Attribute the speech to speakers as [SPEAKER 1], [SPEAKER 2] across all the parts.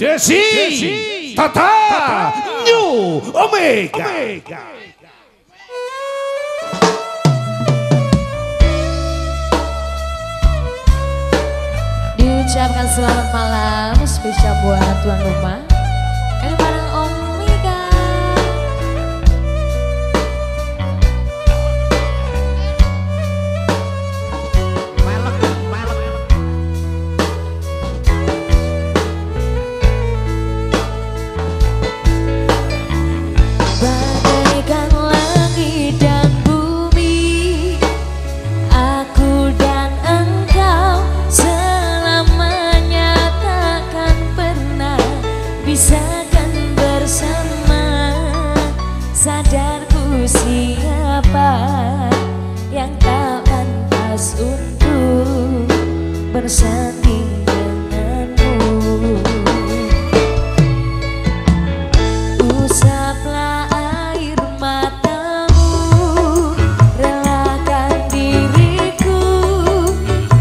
[SPEAKER 1] Desi, Tata, New Omega.
[SPEAKER 2] Diucapkan selamat malam spesial buat tuan rumah. Kalian bareng Pantas untuk bersanding denganmu. Usaplah air matamu Relakan diriku.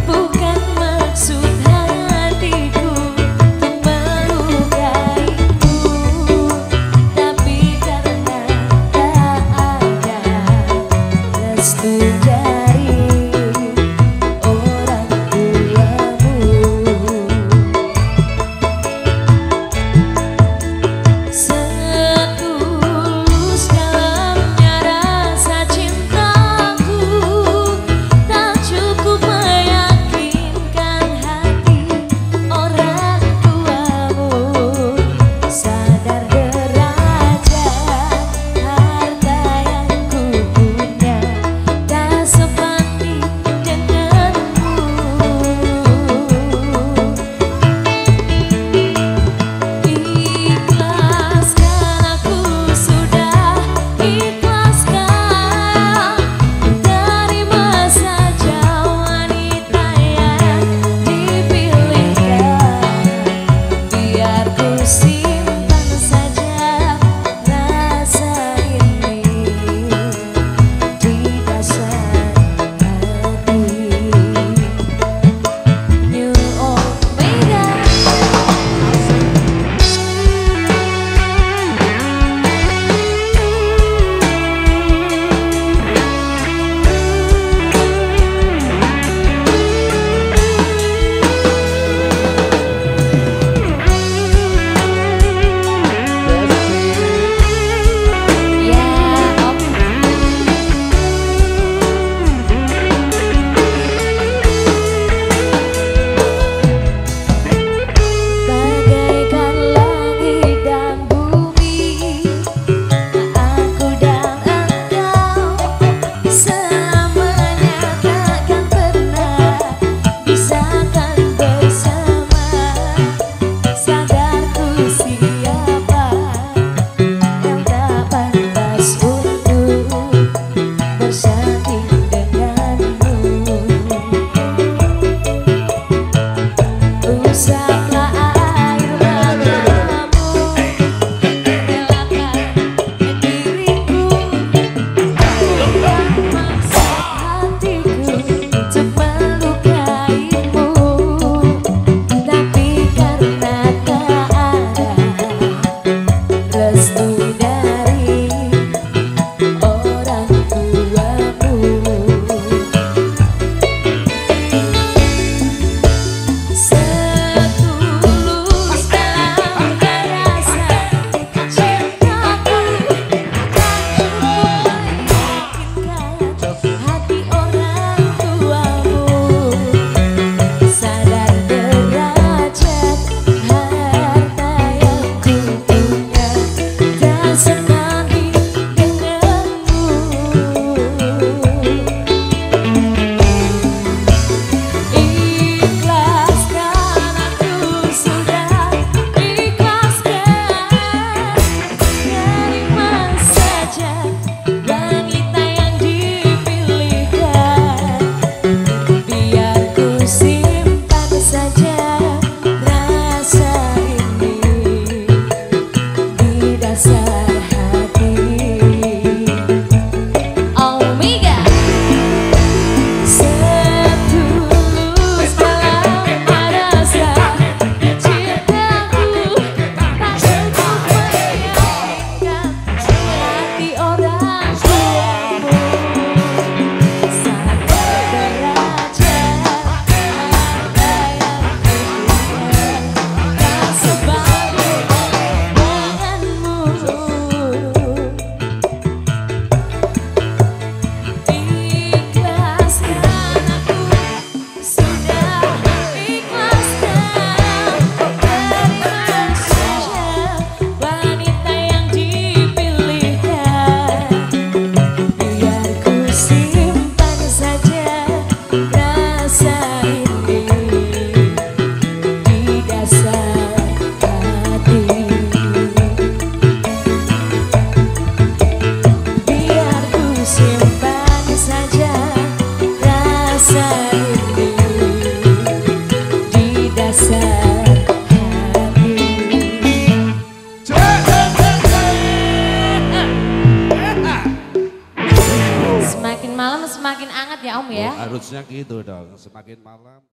[SPEAKER 2] Bukan maksud hatiku Untuk melukaimu Tapi karena tak ada Restu dari semakin hangat ya Om ya.
[SPEAKER 1] Harusnya gitu dong, semakin malam.